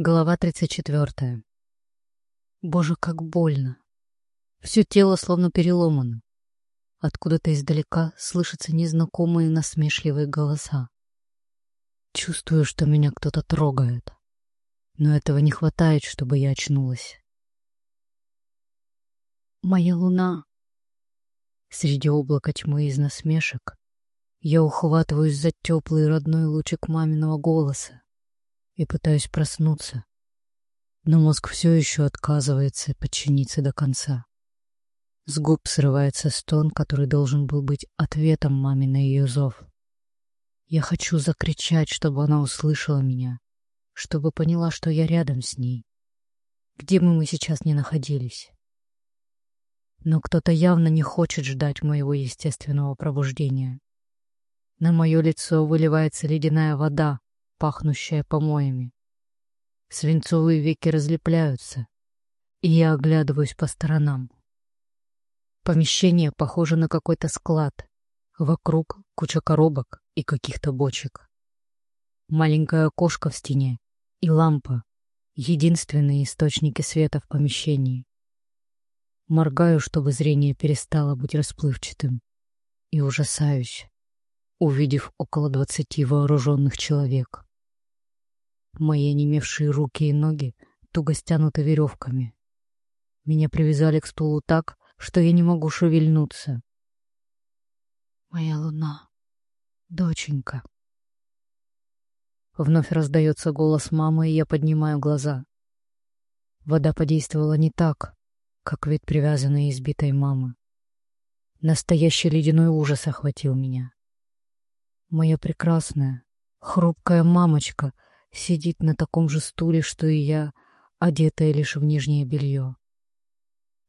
Глава 34. Боже, как больно. Все тело словно переломано. Откуда-то издалека слышатся незнакомые насмешливые голоса. Чувствую, что меня кто-то трогает. Но этого не хватает, чтобы я очнулась. Моя луна. Среди облака тьмы из насмешек я ухватываюсь за теплый родной лучик маминого голоса и пытаюсь проснуться, но мозг все еще отказывается подчиниться до конца. С губ срывается стон, который должен был быть ответом маме на ее зов. Я хочу закричать, чтобы она услышала меня, чтобы поняла, что я рядом с ней, где бы мы сейчас ни находились. Но кто-то явно не хочет ждать моего естественного пробуждения. На мое лицо выливается ледяная вода, пахнущая помоями. Свинцовые веки разлепляются, и я оглядываюсь по сторонам. Помещение похоже на какой-то склад. Вокруг куча коробок и каких-то бочек. Маленькое окошко в стене и лампа — единственные источники света в помещении. Моргаю, чтобы зрение перестало быть расплывчатым, и ужасаюсь, увидев около двадцати вооруженных человек. Мои онемевшие руки и ноги туго стянуты веревками. Меня привязали к стулу так, что я не могу шевельнуться. Моя луна, доченька. Вновь раздается голос мамы, и я поднимаю глаза. Вода подействовала не так, как вид привязанной и избитой мамы. Настоящий ледяной ужас охватил меня. Моя прекрасная, хрупкая мамочка — сидит на таком же стуле, что и я, одетая лишь в нижнее белье.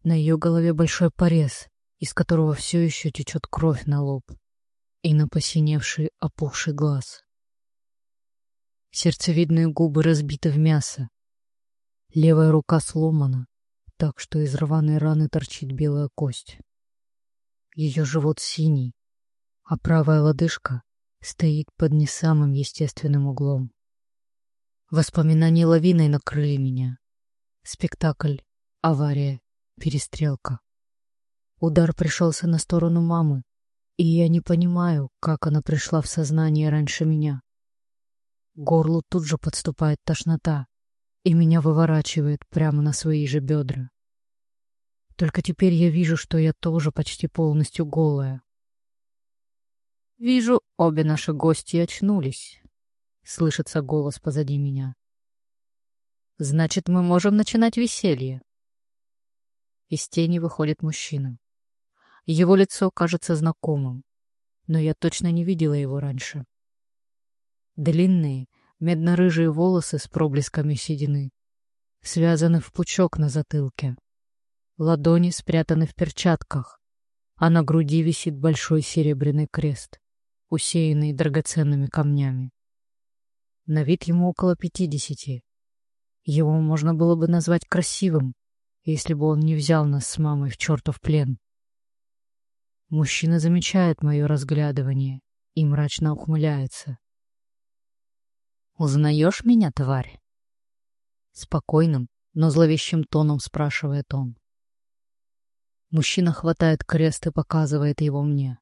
На ее голове большой порез, из которого все еще течет кровь на лоб и на посиневший опухший глаз. Сердцевидные губы разбиты в мясо. Левая рука сломана, так что из рваной раны торчит белая кость. Ее живот синий, а правая лодыжка стоит под не самым естественным углом. Воспоминания лавиной накрыли меня. Спектакль, авария, перестрелка. Удар пришелся на сторону мамы, и я не понимаю, как она пришла в сознание раньше меня. Горлу тут же подступает тошнота, и меня выворачивает прямо на свои же бедра. Только теперь я вижу, что я тоже почти полностью голая. Вижу, обе наши гости очнулись. Слышится голос позади меня. Значит, мы можем начинать веселье. Из тени выходит мужчина. Его лицо кажется знакомым, но я точно не видела его раньше. Длинные, медно-рыжие волосы с проблесками седины связаны в пучок на затылке. Ладони спрятаны в перчатках, а на груди висит большой серебряный крест, усеянный драгоценными камнями. На вид ему около пятидесяти. Его можно было бы назвать красивым, если бы он не взял нас с мамой в чертов плен. Мужчина замечает мое разглядывание и мрачно ухмыляется. «Узнаешь меня, тварь?» Спокойным, но зловещим тоном спрашивает он. Мужчина хватает крест и показывает его мне.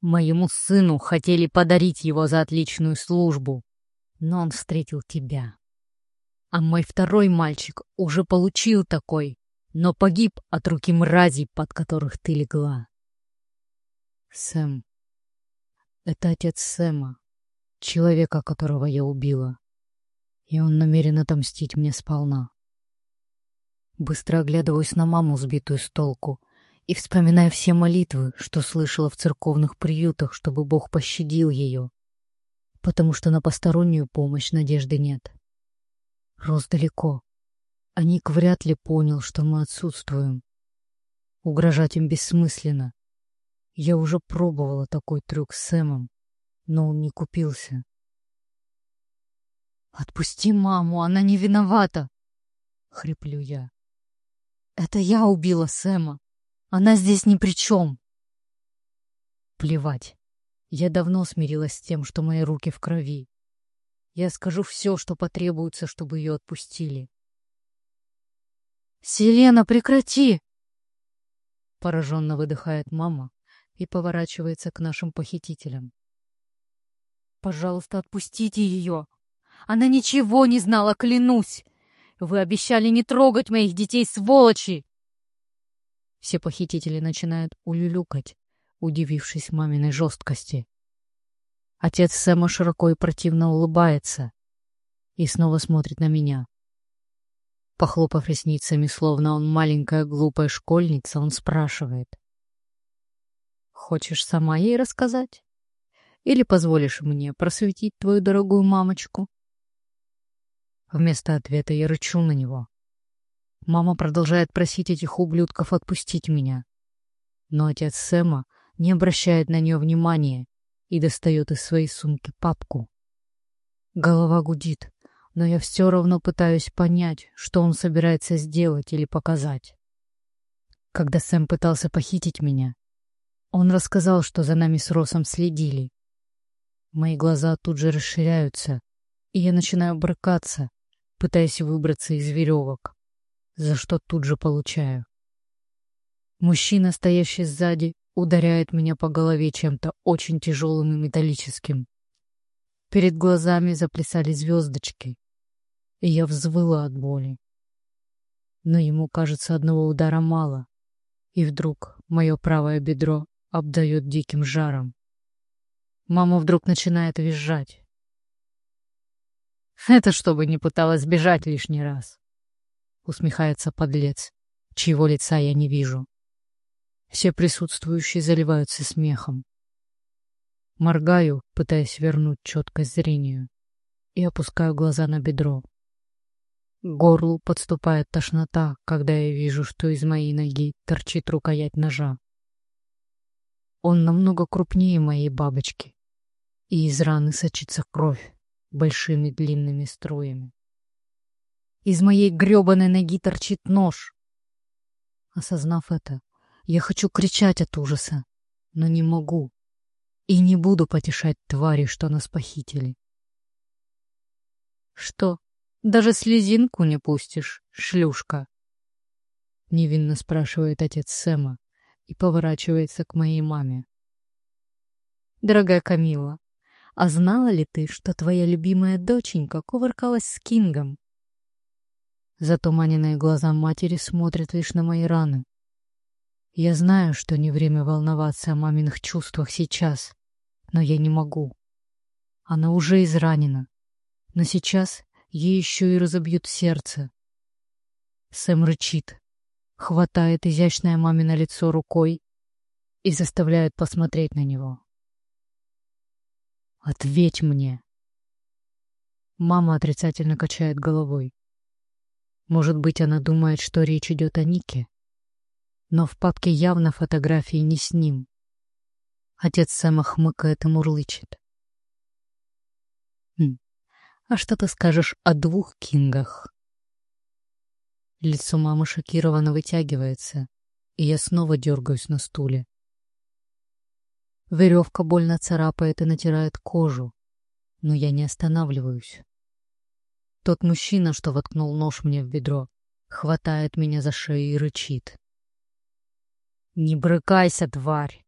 Моему сыну хотели подарить его за отличную службу, но он встретил тебя. А мой второй мальчик уже получил такой, но погиб от руки мразей, под которых ты легла. Сэм. Это отец Сэма, человека, которого я убила. И он намерен отомстить мне сполна. Быстро оглядываюсь на маму, сбитую с толку, и вспоминая все молитвы, что слышала в церковных приютах, чтобы Бог пощадил ее, потому что на постороннюю помощь надежды нет. Рос далеко, а Ник вряд ли понял, что мы отсутствуем. Угрожать им бессмысленно. Я уже пробовала такой трюк с Сэмом, но он не купился. «Отпусти маму, она не виновата!» — хриплю я. «Это я убила Сэма!» Она здесь ни при чем. Плевать. Я давно смирилась с тем, что мои руки в крови. Я скажу все, что потребуется, чтобы ее отпустили. «Селена, прекрати!» Пораженно выдыхает мама и поворачивается к нашим похитителям. «Пожалуйста, отпустите ее! Она ничего не знала, клянусь! Вы обещали не трогать моих детей, сволочи!» Все похитители начинают улюлюкать, удивившись маминой жесткости. Отец Сэма широко и противно улыбается и снова смотрит на меня. Похлопав ресницами, словно он маленькая глупая школьница, он спрашивает. «Хочешь сама ей рассказать? Или позволишь мне просветить твою дорогую мамочку?» Вместо ответа я рычу на него. Мама продолжает просить этих ублюдков отпустить меня. Но отец Сэма не обращает на нее внимания и достает из своей сумки папку. Голова гудит но я все равно пытаюсь понять, что он собирается сделать или показать. Когда Сэм пытался похитить меня, он рассказал, что за нами с Росом следили. Мои глаза тут же расширяются, и я начинаю брыкаться, пытаясь выбраться из веревок, за что тут же получаю. Мужчина, стоящий сзади, ударяет меня по голове чем-то очень тяжелым и металлическим. Перед глазами заплясали звездочки, и я взвыла от боли. Но ему, кажется, одного удара мало, и вдруг мое правое бедро обдает диким жаром. Мама вдруг начинает визжать. «Это чтобы не пыталась сбежать лишний раз», — усмехается подлец, чьего лица я не вижу. Все присутствующие заливаются смехом. Моргаю, пытаясь вернуть четкость зрению, и опускаю глаза на бедро. К горлу подступает тошнота, когда я вижу, что из моей ноги торчит рукоять ножа. Он намного крупнее моей бабочки, и из раны сочится кровь большими длинными струями. Из моей грёбаной ноги торчит нож. Осознав это, я хочу кричать от ужаса, но не могу и не буду потешать твари, что нас похитили. Что, даже слезинку не пустишь, шлюшка. Невинно спрашивает отец Сэма и поворачивается к моей маме. Дорогая Камила, а знала ли ты, что твоя любимая доченька кувыркалась с Кингом? Затуманенные глаза матери смотрят лишь на мои раны. Я знаю, что не время волноваться о маминых чувствах сейчас, но я не могу. Она уже изранена, но сейчас ей еще и разобьют сердце. Сэм рычит, хватает изящное мамино лицо рукой и заставляет посмотреть на него. «Ответь мне!» Мама отрицательно качает головой. Может быть, она думает, что речь идет о Нике. Но в папке явно фотографии не с ним. Отец Сэма хмыкает и мурлычет. Хм. А что ты скажешь о двух Кингах? Лицо мамы шокированно вытягивается, и я снова дергаюсь на стуле. Веревка больно царапает и натирает кожу, но я не останавливаюсь. Тот мужчина, что воткнул нож мне в бедро, хватает меня за шею и рычит. «Не брыкайся, тварь!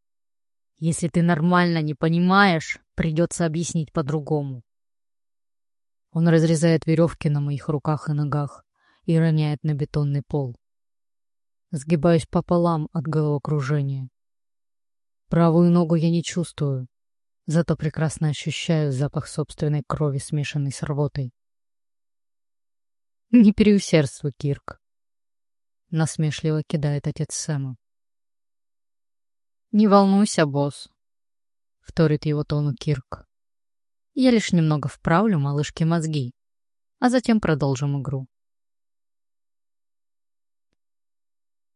Если ты нормально не понимаешь, придется объяснить по-другому. Он разрезает веревки на моих руках и ногах и роняет на бетонный пол. Сгибаюсь пополам от головокружения. Правую ногу я не чувствую, зато прекрасно ощущаю запах собственной крови, смешанной с рвотой. «Не переусердствуй, Кирк», — насмешливо кидает отец Сэма. «Не волнуйся, босс», — вторит его тону Кирк. Я лишь немного вправлю малышке мозги, а затем продолжим игру.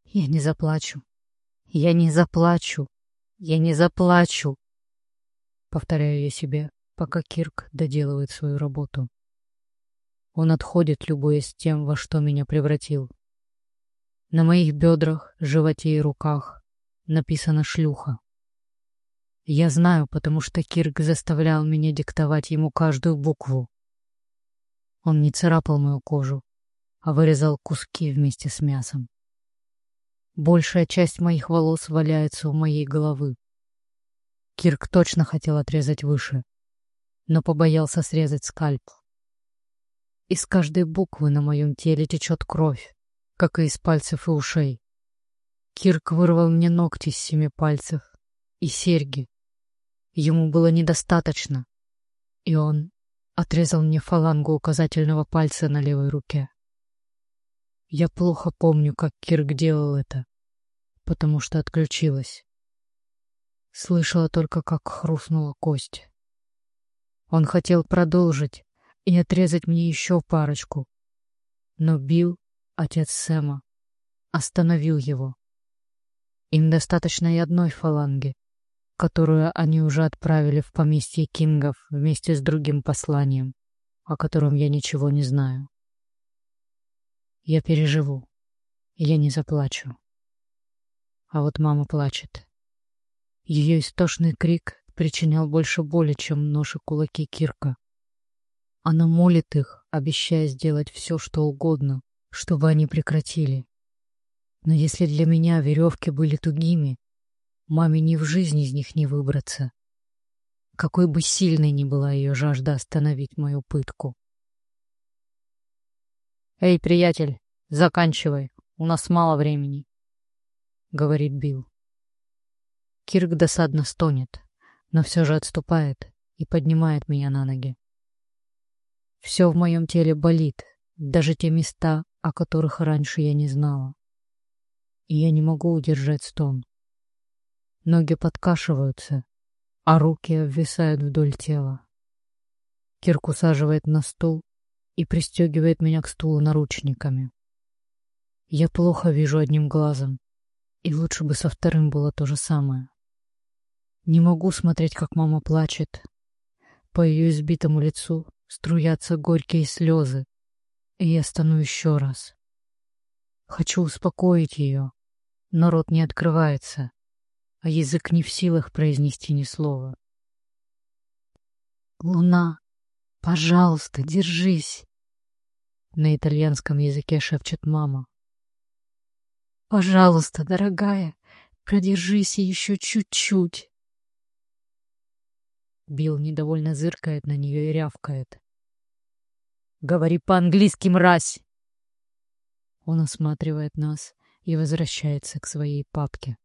Я не заплачу. Я не заплачу. Я не заплачу. Повторяю я себе, пока Кирк доделывает свою работу. Он отходит, любуясь тем, во что меня превратил. На моих бедрах, животе и руках написано «шлюха». Я знаю, потому что Кирк заставлял меня диктовать ему каждую букву, Он не царапал мою кожу, а вырезал куски вместе с мясом. Большая часть моих волос валяется у моей головы. Кирк точно хотел отрезать выше, но побоялся срезать скальп. Из каждой буквы на моем теле течет кровь, как и из пальцев и ушей. Кирк вырвал мне ногти с семи пальцев и серьги. Ему было недостаточно, и он отрезал мне фалангу указательного пальца на левой руке. Я плохо помню, как Кирк делал это, потому что отключилась. Слышала только, как хрустнула кость. Он хотел продолжить и отрезать мне еще парочку, но Билл, отец Сэма, остановил его. Им достаточно и одной фаланги, которую они уже отправили в поместье Кингов вместе с другим посланием, о котором я ничего не знаю. Я переживу, я не заплачу. А вот мама плачет. Ее истошный крик причинял больше боли, чем нож и кулаки Кирка. Она молит их, обещая сделать все, что угодно, чтобы они прекратили. Но если для меня веревки были тугими, маме ни в жизни из них не выбраться. Какой бы сильной ни была ее жажда остановить мою пытку. «Эй, приятель, заканчивай, у нас мало времени», — говорит Билл. Кирк досадно стонет, но все же отступает и поднимает меня на ноги. Все в моем теле болит, даже те места, о которых раньше я не знала и я не могу удержать стон. Ноги подкашиваются, а руки обвисают вдоль тела. Кирк усаживает на стул и пристегивает меня к стулу наручниками. Я плохо вижу одним глазом, и лучше бы со вторым было то же самое. Не могу смотреть, как мама плачет. По ее избитому лицу струятся горькие слезы, и я стану еще раз. Хочу успокоить ее, но рот не открывается, а язык не в силах произнести ни слова. «Луна, пожалуйста, держись!» На итальянском языке шепчет мама. «Пожалуйста, дорогая, продержись еще чуть-чуть!» Билл недовольно зыркает на нее и рявкает. «Говори по-английски, мразь!» Он осматривает нас и возвращается к своей папке.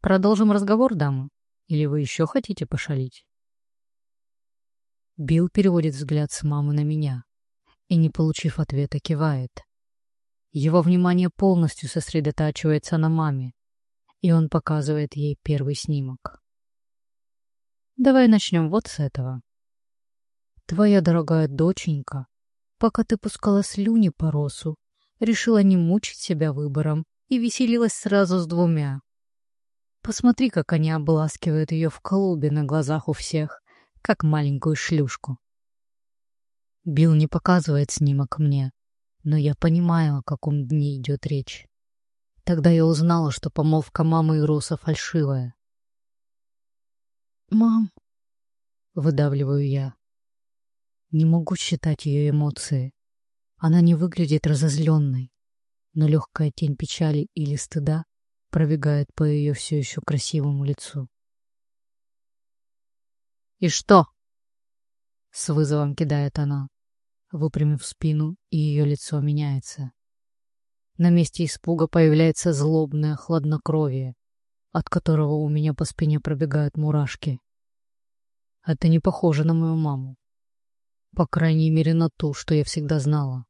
«Продолжим разговор, дамы? Или вы еще хотите пошалить?» Билл переводит взгляд с мамы на меня и, не получив ответа, кивает. Его внимание полностью сосредотачивается на маме, и он показывает ей первый снимок. «Давай начнем вот с этого. Твоя дорогая доченька пока ты пускала слюни по росу, решила не мучить себя выбором и веселилась сразу с двумя. Посмотри, как они обласкивают ее в клубе на глазах у всех, как маленькую шлюшку. Билл не показывает снимок мне, но я понимаю, о каком дне идет речь. Тогда я узнала, что помолвка мамы и Руса фальшивая. «Мам!» — выдавливаю я. Не могу считать ее эмоции. Она не выглядит разозленной, но легкая тень печали или стыда пробегает по ее все еще красивому лицу. «И что?» — с вызовом кидает она, выпрямив спину, и ее лицо меняется. На месте испуга появляется злобное хладнокровие, от которого у меня по спине пробегают мурашки. Это не похоже на мою маму. По крайней мере, на ту, что я всегда знала.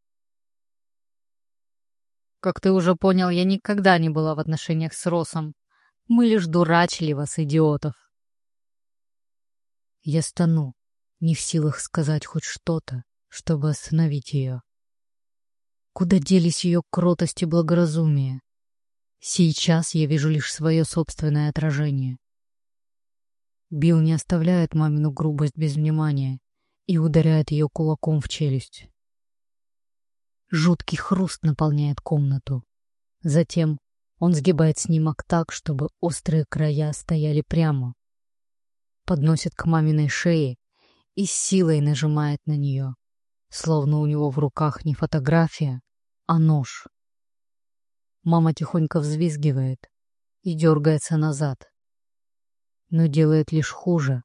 Как ты уже понял, я никогда не была в отношениях с Росом. Мы лишь дурачили вас, идиотов. Я стану, не в силах сказать хоть что-то, чтобы остановить ее. Куда делись ее кротость и благоразумие? Сейчас я вижу лишь свое собственное отражение. Билл не оставляет мамину грубость без внимания и ударяет ее кулаком в челюсть. Жуткий хруст наполняет комнату. Затем он сгибает снимок так, чтобы острые края стояли прямо. Подносит к маминой шее и силой нажимает на нее, словно у него в руках не фотография, а нож. Мама тихонько взвизгивает и дергается назад, но делает лишь хуже,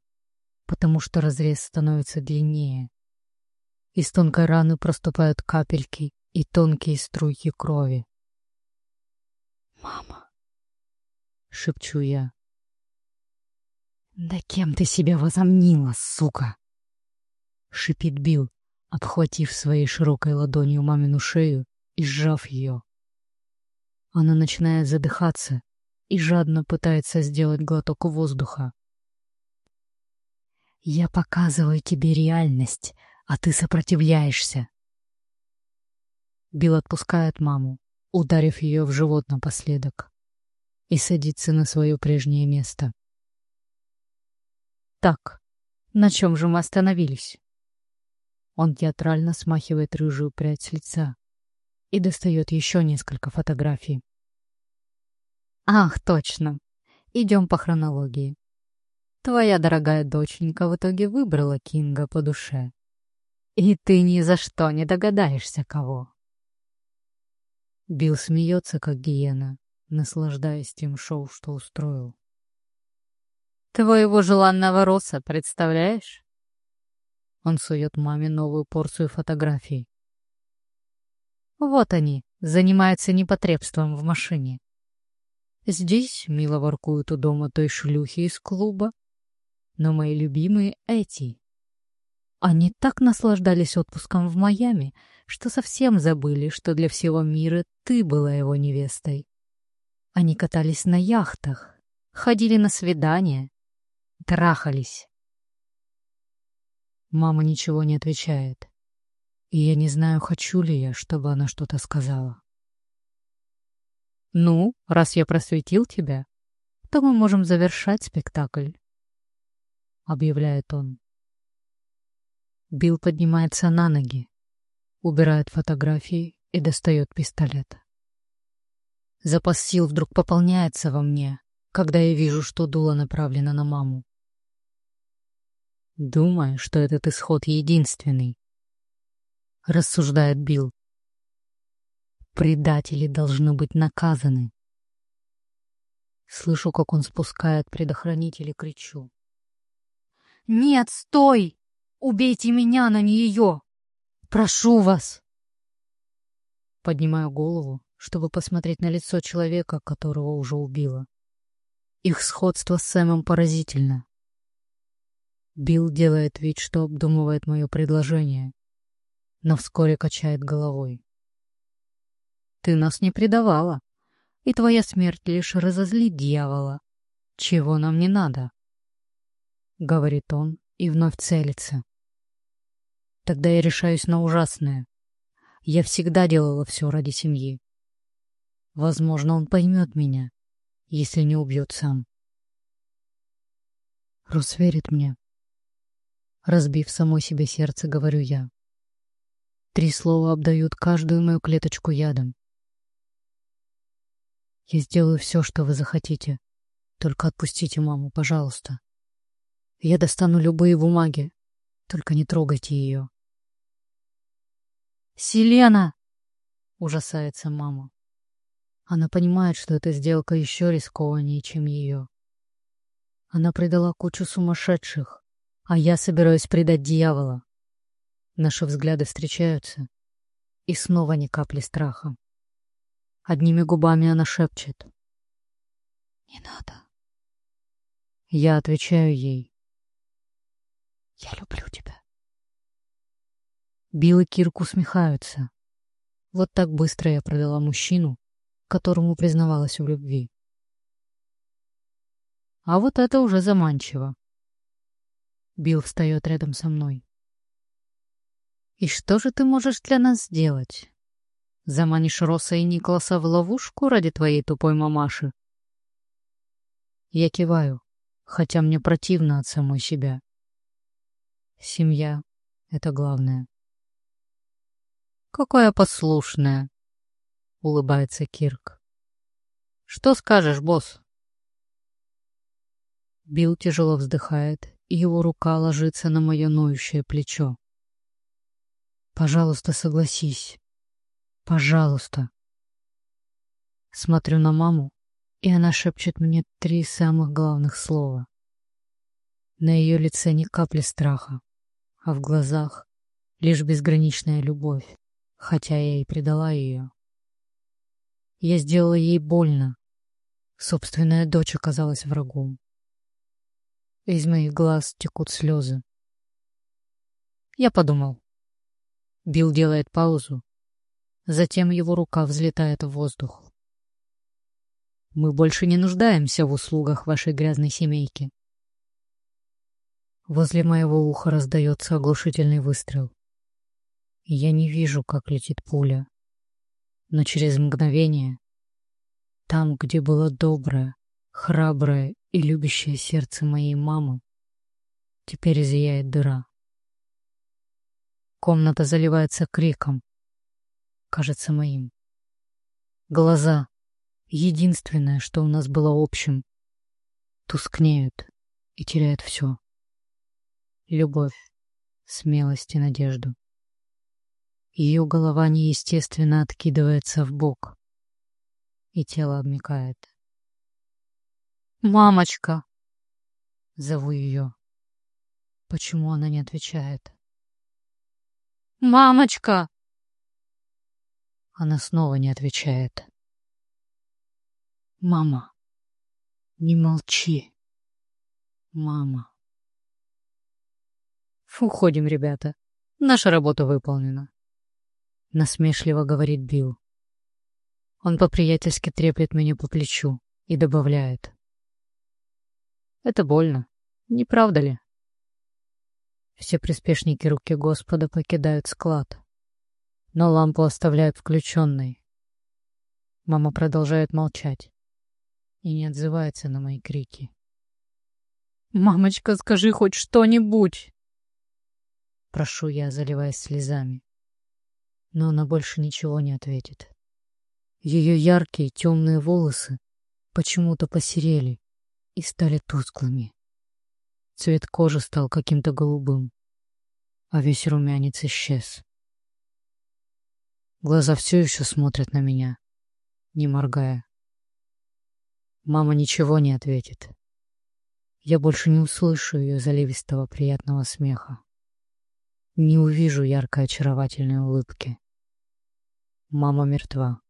потому что разрез становится длиннее. Из тонкой раны проступают капельки и тонкие струйки крови. «Мама!» — шепчу я. «Да кем ты себя возомнила, сука?» — шипит Билл, обхватив своей широкой ладонью мамину шею и сжав ее. Она начинает задыхаться и жадно пытается сделать глоток воздуха. «Я показываю тебе реальность, а ты сопротивляешься». Билл отпускает маму, ударив ее в живот напоследок, и садится на свое прежнее место. «Так, на чем же мы остановились?» Он театрально смахивает рыжую прядь с лица и достает еще несколько фотографий. «Ах, точно. Идем по хронологии. Твоя дорогая доченька в итоге выбрала Кинга по душе. И ты ни за что не догадаешься, кого». Билл смеется, как гиена, наслаждаясь тем шоу, что устроил. «Твоего желанного роса, представляешь?» Он сует маме новую порцию фотографий. Вот они, занимаются непотребством в машине. Здесь мило воркуют у дома той шлюхи из клуба. Но мои любимые эти. Они так наслаждались отпуском в Майами, что совсем забыли, что для всего мира ты была его невестой. Они катались на яхтах, ходили на свидания, трахались. Мама ничего не отвечает. И я не знаю, хочу ли я, чтобы она что-то сказала. «Ну, раз я просветил тебя, то мы можем завершать спектакль», — объявляет он. Билл поднимается на ноги, убирает фотографии и достает пистолет. Запас сил вдруг пополняется во мне, когда я вижу, что дуло направлено на маму. Думаю, что этот исход единственный. Рассуждает Билл. Предатели должны быть наказаны. Слышу, как он спускает предохранитель и кричу. «Нет, стой! Убейте меня, на не ее! Прошу вас!» Поднимаю голову, чтобы посмотреть на лицо человека, которого уже убила. Их сходство с Сэмом поразительно. Билл делает вид, что обдумывает мое предложение, но вскоре качает головой. «Ты нас не предавала, и твоя смерть лишь разозлит дьявола. Чего нам не надо?» — говорит он и вновь целится. Тогда я решаюсь на ужасное. Я всегда делала все ради семьи. Возможно, он поймет меня, если не убьет сам. Рус верит мне. Разбив самой себе сердце, говорю я. Три слова обдают каждую мою клеточку ядом. Я сделаю все, что вы захотите. Только отпустите маму, пожалуйста. Я достану любые бумаги. Только не трогайте ее. «Селена!» — ужасается мама. Она понимает, что эта сделка еще рискованнее, чем ее. Она предала кучу сумасшедших, а я собираюсь предать дьявола. Наши взгляды встречаются, и снова ни капли страха. Одними губами она шепчет. «Не надо». Я отвечаю ей. «Я люблю тебя». Билл и Кирк усмехаются. Вот так быстро я продала мужчину, которому признавалась в любви. А вот это уже заманчиво. Билл встает рядом со мной. «И что же ты можешь для нас сделать? Заманишь Росса и Николаса в ловушку ради твоей тупой мамаши?» Я киваю, хотя мне противно от самой себя. Семья — это главное. «Какая послушная!» — улыбается Кирк. «Что скажешь, босс?» Билл тяжело вздыхает и его рука ложится на мое ноющее плечо. Пожалуйста, согласись. Пожалуйста. Смотрю на маму, и она шепчет мне три самых главных слова. На ее лице ни капли страха, а в глазах лишь безграничная любовь, хотя я и предала ее. Я сделала ей больно. Собственная дочь оказалась врагом. Из моих глаз текут слезы. Я подумал. Билл делает паузу. Затем его рука взлетает в воздух. Мы больше не нуждаемся в услугах вашей грязной семейки. Возле моего уха раздается оглушительный выстрел. Я не вижу, как летит пуля. Но через мгновение, там, где было доброе, храброе и любящее сердце моей мамы, теперь зияет дыра. Комната заливается криком, кажется моим. Глаза, единственное, что у нас было общим, тускнеют и теряют все. Любовь, смелость и надежду. Ее голова неестественно откидывается в бок, и тело обмикает. «Мамочка!» Зову ее. Почему она не отвечает? «Мамочка!» Она снова не отвечает. «Мама, не молчи. Мама». «Уходим, ребята. Наша работа выполнена», — насмешливо говорит Билл. Он по-приятельски треплет меня по плечу и добавляет. «Это больно, не правда ли?» Все приспешники руки Господа покидают склад, но лампу оставляют включенной. Мама продолжает молчать и не отзывается на мои крики. «Мамочка, скажи хоть что-нибудь!» Прошу я, заливаясь слезами. Но она больше ничего не ответит. Ее яркие темные волосы почему-то посерели и стали тусклыми. Цвет кожи стал каким-то голубым, а весь румянец исчез. Глаза все еще смотрят на меня, не моргая. Мама ничего не ответит. Я больше не услышу ее заливистого приятного смеха не увижу яркой очаровательной улыбки. Мама мертва.